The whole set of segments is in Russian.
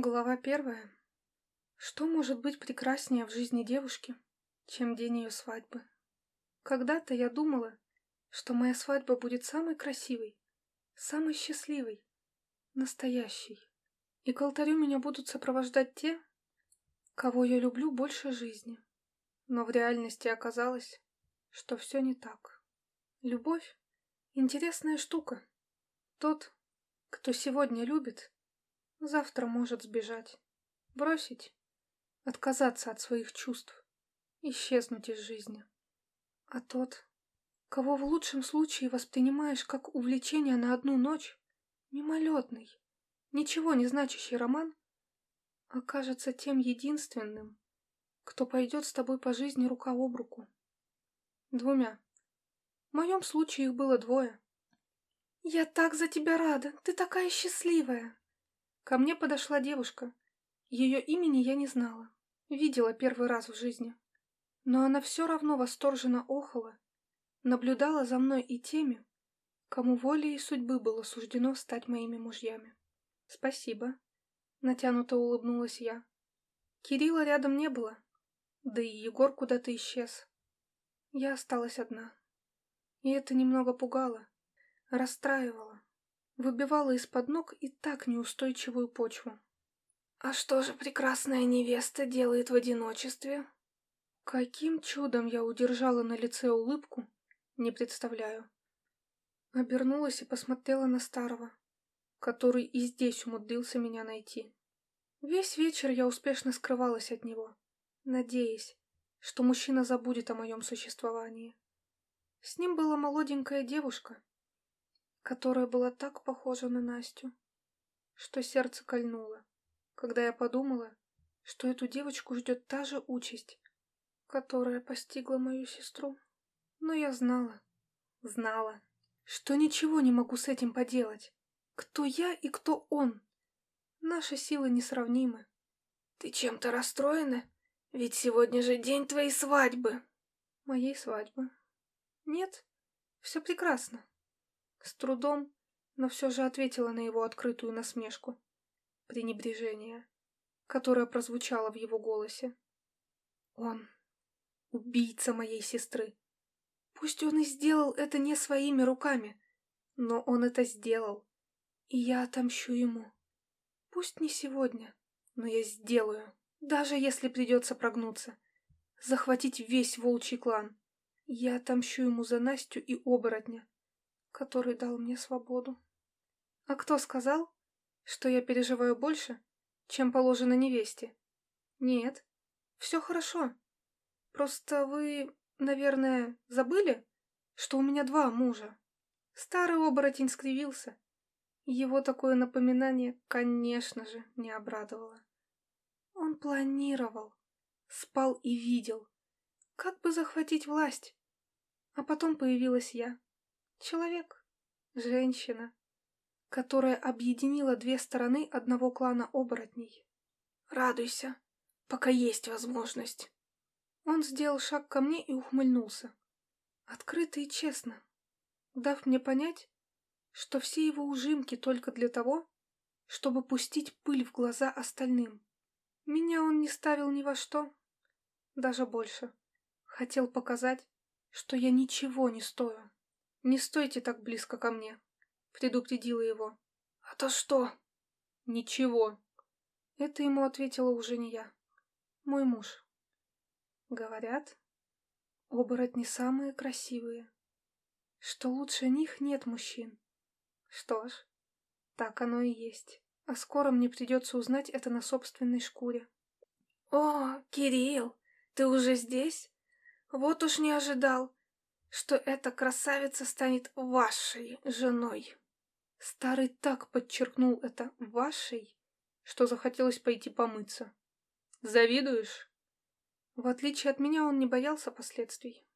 Глава первая. Что может быть прекраснее в жизни девушки, чем день ее свадьбы? Когда-то я думала, что моя свадьба будет самой красивой, самой счастливой, настоящей. И к алтарю меня будут сопровождать те, кого я люблю больше жизни. Но в реальности оказалось, что все не так. Любовь — интересная штука. Тот, кто сегодня любит, Завтра может сбежать, бросить, отказаться от своих чувств, исчезнуть из жизни. А тот, кого в лучшем случае воспринимаешь как увлечение на одну ночь, мимолетный, ничего не значащий роман, окажется тем единственным, кто пойдет с тобой по жизни рука об руку. Двумя. В моем случае их было двое. «Я так за тебя рада! Ты такая счастливая!» Ко мне подошла девушка. Ее имени я не знала. Видела первый раз в жизни. Но она все равно восторженно охала, наблюдала за мной и теми, кому волей и судьбы было суждено стать моими мужьями. «Спасибо», — натянуто улыбнулась я. Кирилла рядом не было, да и Егор куда-то исчез. Я осталась одна. И это немного пугало, расстраивало выбивала из-под ног и так неустойчивую почву. «А что же прекрасная невеста делает в одиночестве?» Каким чудом я удержала на лице улыбку, не представляю. Обернулась и посмотрела на старого, который и здесь умудрился меня найти. Весь вечер я успешно скрывалась от него, надеясь, что мужчина забудет о моем существовании. С ним была молоденькая девушка, которая была так похожа на Настю, что сердце кольнуло, когда я подумала, что эту девочку ждет та же участь, которая постигла мою сестру. Но я знала, знала, что ничего не могу с этим поделать. Кто я и кто он? Наши силы несравнимы. Ты чем-то расстроена? Ведь сегодня же день твоей свадьбы. Моей свадьбы. Нет, все прекрасно. С трудом, но все же ответила на его открытую насмешку. Пренебрежение, которое прозвучало в его голосе. Он — убийца моей сестры. Пусть он и сделал это не своими руками, но он это сделал, и я отомщу ему. Пусть не сегодня, но я сделаю, даже если придется прогнуться, захватить весь волчий клан. Я отомщу ему за Настю и оборотня который дал мне свободу. А кто сказал, что я переживаю больше, чем положено невесте? Нет, все хорошо. Просто вы, наверное, забыли, что у меня два мужа. Старый оборотень скривился. Его такое напоминание, конечно же, не обрадовало. Он планировал, спал и видел, как бы захватить власть. А потом появилась я. Человек, женщина, которая объединила две стороны одного клана оборотней. Радуйся, пока есть возможность. Он сделал шаг ко мне и ухмыльнулся. Открыто и честно, дав мне понять, что все его ужимки только для того, чтобы пустить пыль в глаза остальным. Меня он не ставил ни во что, даже больше. Хотел показать, что я ничего не стою. «Не стойте так близко ко мне», — предупредила его. «А то что?» «Ничего». Это ему ответила уже не я. Мой муж. Говорят, оборотни самые красивые, что лучше них нет мужчин. Что ж, так оно и есть. А скоро мне придется узнать это на собственной шкуре. «О, Кирилл, ты уже здесь? Вот уж не ожидал что эта красавица станет вашей женой. Старый так подчеркнул это «вашей», что захотелось пойти помыться. Завидуешь? В отличие от меня, он не боялся последствий.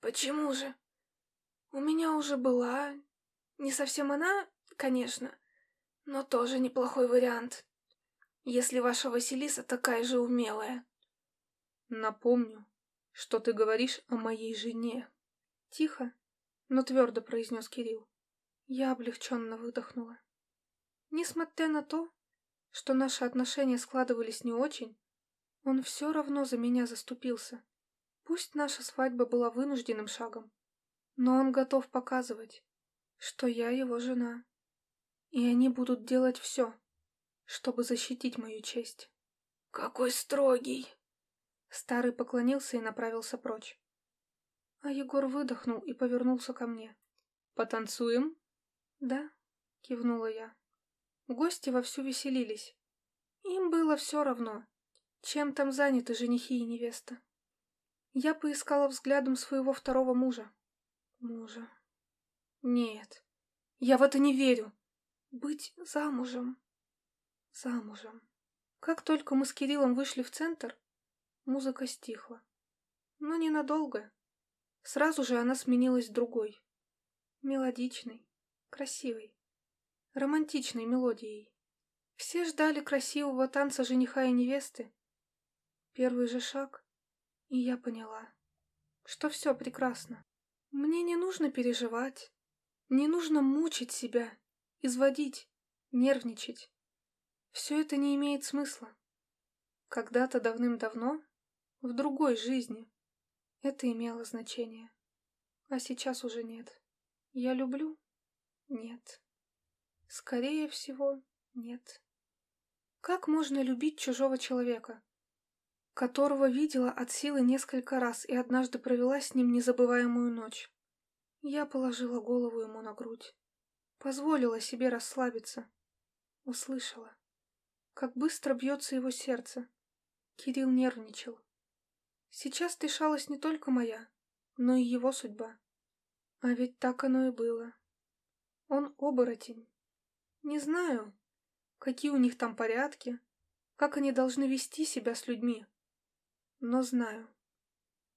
Почему же? У меня уже была... Не совсем она, конечно, но тоже неплохой вариант. Если ваша Василиса такая же умелая. Напомню, что ты говоришь о моей жене. Тихо, но твердо произнес Кирилл. Я облегченно выдохнула. Несмотря на то, что наши отношения складывались не очень, он все равно за меня заступился. Пусть наша свадьба была вынужденным шагом, но он готов показывать, что я его жена. И они будут делать все, чтобы защитить мою честь. «Какой строгий!» Старый поклонился и направился прочь. А Егор выдохнул и повернулся ко мне. «Потанцуем?» «Да», — кивнула я. Гости вовсю веселились. Им было все равно, чем там заняты женихи и невеста. Я поискала взглядом своего второго мужа. Мужа. Нет, я в это не верю. Быть замужем. Замужем. Как только мы с Кириллом вышли в центр, музыка стихла. Но ненадолго. Сразу же она сменилась другой. Мелодичной, красивой, романтичной мелодией. Все ждали красивого танца жениха и невесты. Первый же шаг, и я поняла, что все прекрасно. Мне не нужно переживать, не нужно мучить себя, изводить, нервничать. Все это не имеет смысла. Когда-то давным-давно, в другой жизни, это имело значение. А сейчас уже нет. Я люблю? Нет. Скорее всего, нет. Как можно любить чужого человека, которого видела от силы несколько раз и однажды провела с ним незабываемую ночь? Я положила голову ему на грудь, позволила себе расслабиться, услышала, как быстро бьется его сердце. Кирилл нервничал. Сейчас решалась не только моя, но и его судьба. А ведь так оно и было. Он оборотень. Не знаю, какие у них там порядки, как они должны вести себя с людьми. Но знаю.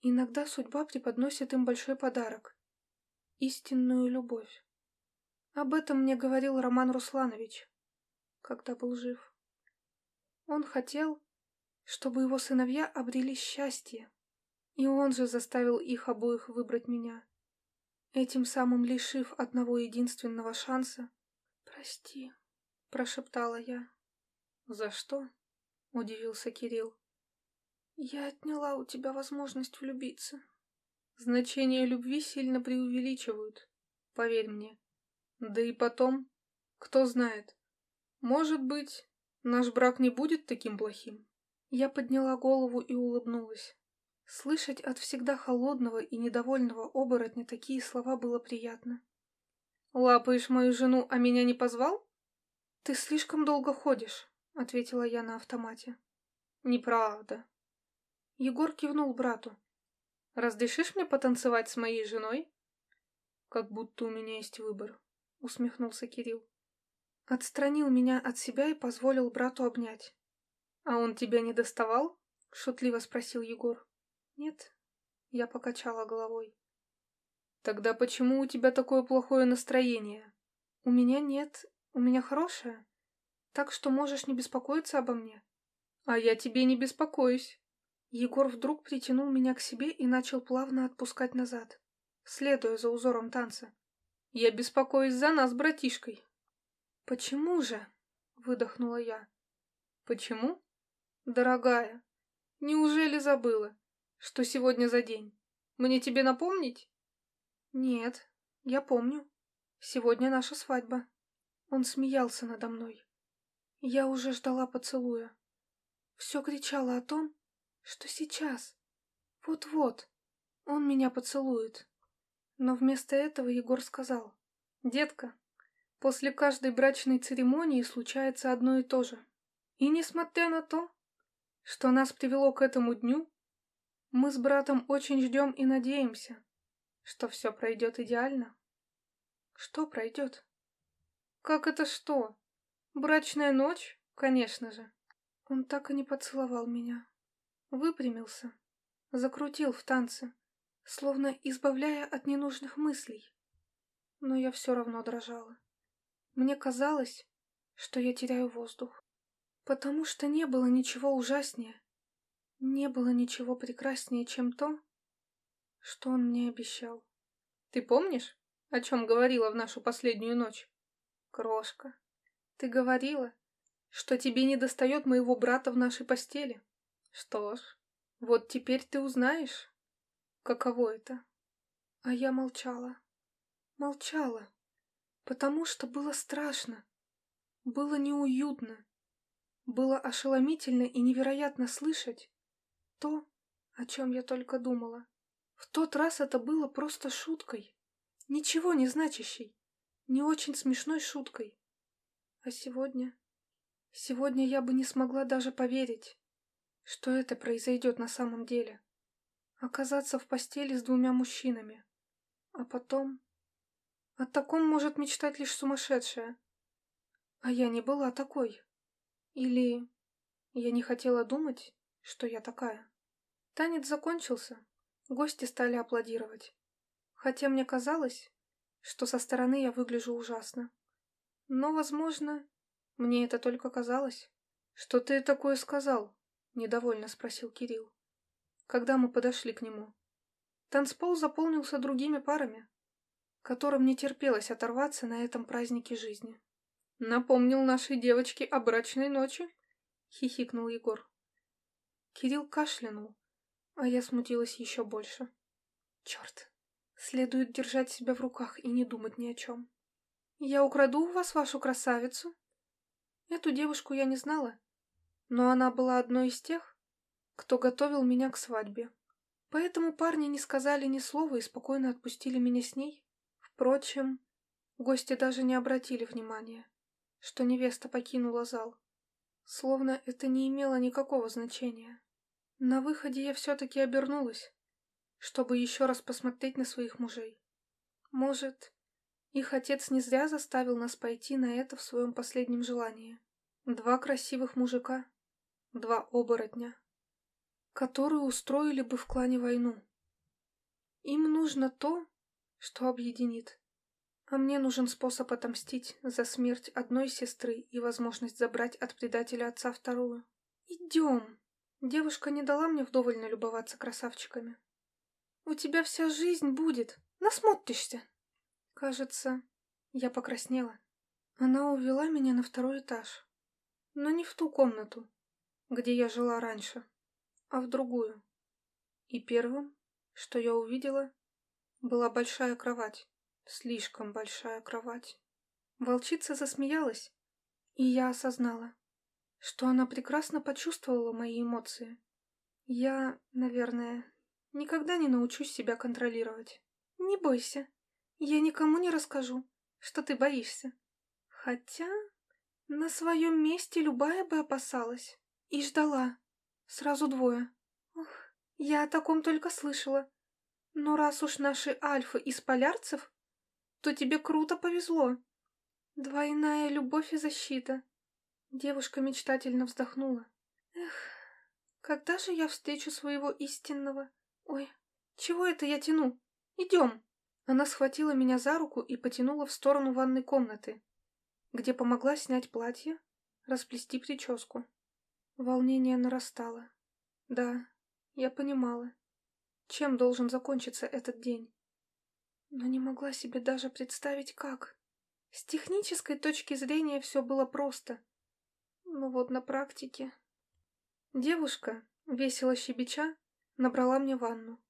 Иногда судьба преподносит им большой подарок. Истинную любовь. Об этом мне говорил Роман Русланович, когда был жив. Он хотел, чтобы его сыновья обрели счастье. И он же заставил их обоих выбрать меня. Этим самым лишив одного единственного шанса. «Прости», — прошептала я. «За что?» — удивился Кирилл. «Я отняла у тебя возможность влюбиться». Значение любви сильно преувеличивают, поверь мне. Да и потом, кто знает, может быть, наш брак не будет таким плохим. Я подняла голову и улыбнулась. Слышать от всегда холодного и недовольного оборотня такие слова было приятно. «Лапаешь мою жену, а меня не позвал?» «Ты слишком долго ходишь», — ответила я на автомате. «Неправда». Егор кивнул брату. «Разрешишь мне потанцевать с моей женой?» «Как будто у меня есть выбор», — усмехнулся Кирилл. Отстранил меня от себя и позволил брату обнять. «А он тебя не доставал?» — шутливо спросил Егор. «Нет». Я покачала головой. «Тогда почему у тебя такое плохое настроение?» «У меня нет. У меня хорошее. Так что можешь не беспокоиться обо мне». «А я тебе не беспокоюсь». Егор вдруг притянул меня к себе и начал плавно отпускать назад, следуя за узором танца. «Я беспокоюсь за нас, братишкой». «Почему же?» — выдохнула я. «Почему?» «Дорогая, неужели забыла, что сегодня за день? Мне тебе напомнить?» «Нет, я помню. Сегодня наша свадьба». Он смеялся надо мной. Я уже ждала поцелуя. Все кричало о том, что сейчас, вот-вот, он меня поцелует. Но вместо этого Егор сказал, «Детка, после каждой брачной церемонии случается одно и то же. И несмотря на то, что нас привело к этому дню, мы с братом очень ждем и надеемся, что все пройдет идеально. Что пройдет? Как это что? Брачная ночь? Конечно же. Он так и не поцеловал меня. Выпрямился, закрутил в танце, словно избавляя от ненужных мыслей. Но я все равно дрожала. Мне казалось, что я теряю воздух. Потому что не было ничего ужаснее, не было ничего прекраснее, чем то, что он мне обещал. Ты помнишь, о чем говорила в нашу последнюю ночь? Крошка, ты говорила, что тебе не достает моего брата в нашей постели. Что ж, вот теперь ты узнаешь, каково это. А я молчала. Молчала, потому что было страшно, было неуютно, было ошеломительно и невероятно слышать то, о чем я только думала. В тот раз это было просто шуткой, ничего не значащей, не очень смешной шуткой. А сегодня... Сегодня я бы не смогла даже поверить, что это произойдет на самом деле. Оказаться в постели с двумя мужчинами. А потом... О таком может мечтать лишь сумасшедшая. А я не была такой. Или я не хотела думать, что я такая. Танец закончился. Гости стали аплодировать. Хотя мне казалось, что со стороны я выгляжу ужасно. Но, возможно, мне это только казалось. Что ты такое сказал? Недовольно спросил Кирилл, когда мы подошли к нему. Танцпол заполнился другими парами, которым не терпелось оторваться на этом празднике жизни. «Напомнил нашей девочке о брачной ночи?» — хихикнул Егор. Кирилл кашлянул, а я смутилась еще больше. «Черт, следует держать себя в руках и не думать ни о чем. Я украду у вас вашу красавицу?» Эту девушку я не знала, но она была одной из тех, кто готовил меня к свадьбе. Поэтому парни не сказали ни слова и спокойно отпустили меня с ней. Впрочем, гости даже не обратили внимания, что невеста покинула зал. Словно это не имело никакого значения. На выходе я все-таки обернулась, чтобы еще раз посмотреть на своих мужей. Может, их отец не зря заставил нас пойти на это в своем последнем желании. Два красивых мужика, два оборотня, которые устроили бы в клане войну. Им нужно то, что объединит. А мне нужен способ отомстить за смерть одной сестры и возможность забрать от предателя отца вторую. Идем. Девушка не дала мне вдоволь налюбоваться красавчиками. У тебя вся жизнь будет. Насмотришься. Кажется, я покраснела. Она увела меня на второй этаж. Но не в ту комнату, где я жила раньше, а в другую. И первым, что я увидела, была большая кровать. Слишком большая кровать. Волчица засмеялась, и я осознала, что она прекрасно почувствовала мои эмоции. Я, наверное, никогда не научусь себя контролировать. Не бойся, я никому не расскажу, что ты боишься. Хотя на своем месте любая бы опасалась и ждала. Сразу двое. Ух, я о таком только слышала. Но раз уж наши альфы из полярцев, то тебе круто повезло. Двойная любовь и защита. Девушка мечтательно вздохнула. Эх, когда же я встречу своего истинного? Ой, чего это я тяну? Идем. Она схватила меня за руку и потянула в сторону ванной комнаты, где помогла снять платье, расплести прическу. Волнение нарастало. Да, я понимала чем должен закончиться этот день. Но не могла себе даже представить, как. С технической точки зрения все было просто. Но вот на практике... Девушка, весело щебеча, набрала мне ванну.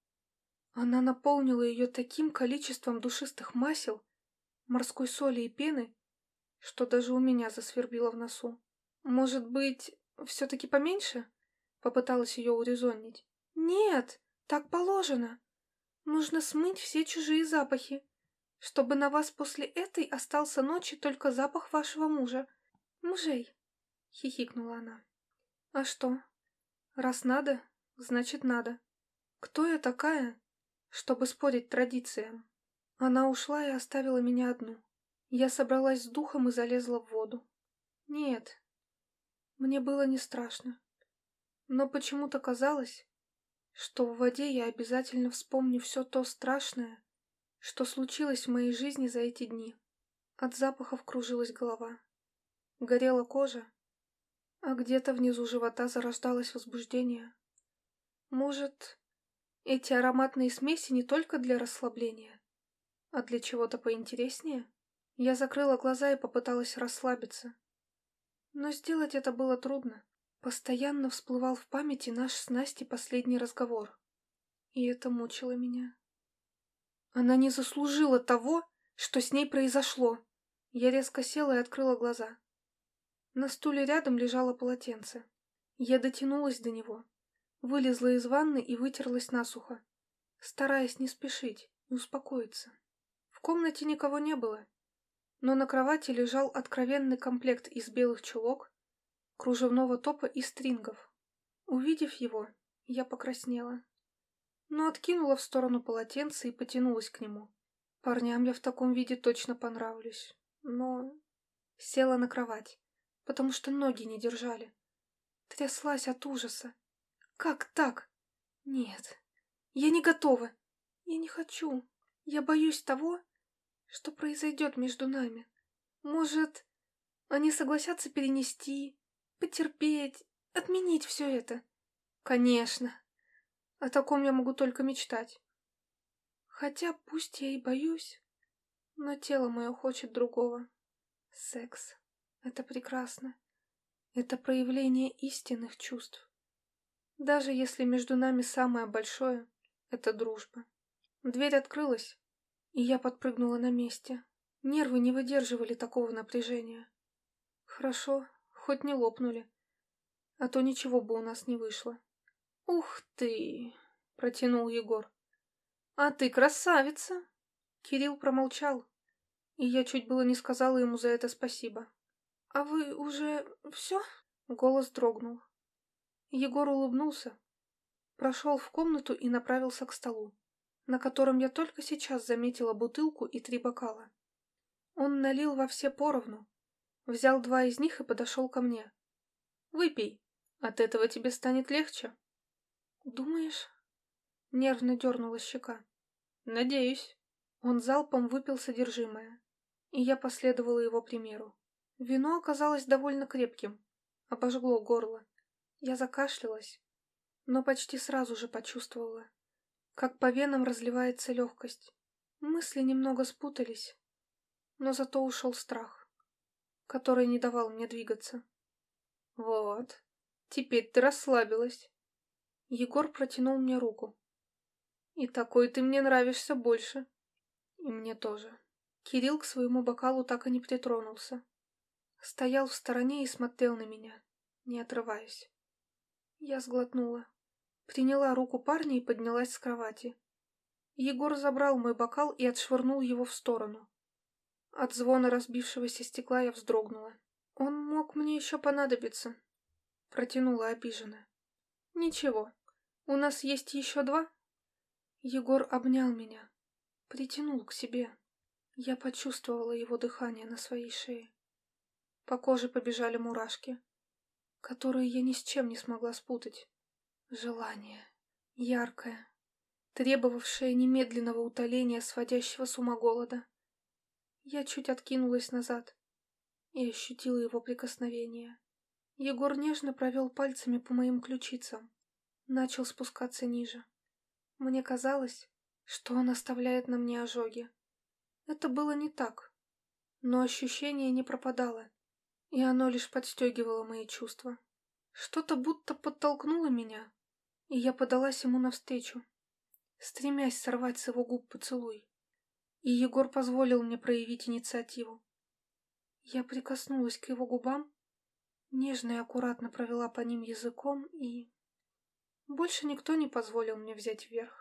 Она наполнила ее таким количеством душистых масел, морской соли и пены, что даже у меня засвербило в носу. «Может быть, все-таки поменьше?» Попыталась ее урезонить. «Нет, так положено. Нужно смыть все чужие запахи, чтобы на вас после этой остался ночи только запах вашего мужа. Мужей, — хихикнула она. А что? Раз надо, значит надо. Кто я такая, чтобы спорить традициям? Она ушла и оставила меня одну. Я собралась с духом и залезла в воду. Нет, мне было не страшно. Но почему-то казалось, что в воде я обязательно вспомню все то страшное, что случилось в моей жизни за эти дни. От запахов кружилась голова. Горела кожа, а где-то внизу живота зарождалось возбуждение. Может, эти ароматные смеси не только для расслабления, а для чего-то поинтереснее? Я закрыла глаза и попыталась расслабиться. Но сделать это было трудно. Постоянно всплывал в памяти наш с Настей последний разговор. И это мучило меня. Она не заслужила того, что с ней произошло. Я резко села и открыла глаза. На стуле рядом лежало полотенце. Я дотянулась до него, вылезла из ванны и вытерлась насухо, стараясь не спешить и успокоиться. В комнате никого не было, но на кровати лежал откровенный комплект из белых чулок, кружевного топа и стрингов. Увидев его, я покраснела, но откинула в сторону полотенце и потянулась к нему. Парням я в таком виде точно понравлюсь, но... Села на кровать, потому что ноги не держали. Тряслась от ужаса. Как так? Нет, я не готова. Я не хочу. Я боюсь того, что произойдет между нами? Может, они согласятся перенести, потерпеть, отменить все это? Конечно. О таком я могу только мечтать. Хотя пусть я и боюсь, но тело мое хочет другого. Секс. Это прекрасно. Это проявление истинных чувств. Даже если между нами самое большое — это дружба. Дверь открылась, и я подпрыгнула на месте. Нервы не выдерживали такого напряжения. Хорошо, хоть не лопнули. А то ничего бы у нас не вышло. «Ух ты!» — протянул Егор. «А ты красавица!» Кирилл промолчал, и я чуть было не сказала ему за это спасибо. «А вы уже все?» — голос дрогнул. Егор улыбнулся, прошел в комнату и направился к столу на котором я только сейчас заметила бутылку и три бокала. Он налил во все поровну, взял два из них и подошел ко мне. «Выпей, от этого тебе станет легче». «Думаешь?» Нервно дернула щека. «Надеюсь». Он залпом выпил содержимое, и я последовала его примеру. Вино оказалось довольно крепким, обожгло горло. Я закашлялась, но почти сразу же почувствовала, как по венам разливается легкость. Мысли немного спутались, но зато ушел страх, который не давал мне двигаться. Вот, теперь ты расслабилась. Егор протянул мне руку. И такой ты мне нравишься больше. И мне тоже. Кирилл к своему бокалу так и не притронулся. Стоял в стороне и смотрел на меня, не отрываясь. Я сглотнула. Приняла руку парня и поднялась с кровати. Егор забрал мой бокал и отшвырнул его в сторону. От звона разбившегося стекла я вздрогнула. Он мог мне еще понадобиться. Протянула обиженно. Ничего, у нас есть еще два. Егор обнял меня, притянул к себе. Я почувствовала его дыхание на своей шее. По коже побежали мурашки, которые я ни с чем не смогла спутать. Желание. Яркое, требовавшее немедленного утоления сводящего с ума голода. Я чуть откинулась назад и ощутила его прикосновение. Егор нежно провел пальцами по моим ключицам, начал спускаться ниже. Мне казалось, что он оставляет на мне ожоги. Это было не так, но ощущение не пропадало, и оно лишь подстегивало мои чувства. Что-то будто подтолкнуло меня, и я подалась ему навстречу, стремясь сорвать с его губ поцелуй. И Егор позволил мне проявить инициативу. Я прикоснулась к его губам, нежно и аккуратно провела по ним языком и... Больше никто не позволил мне взять вверх.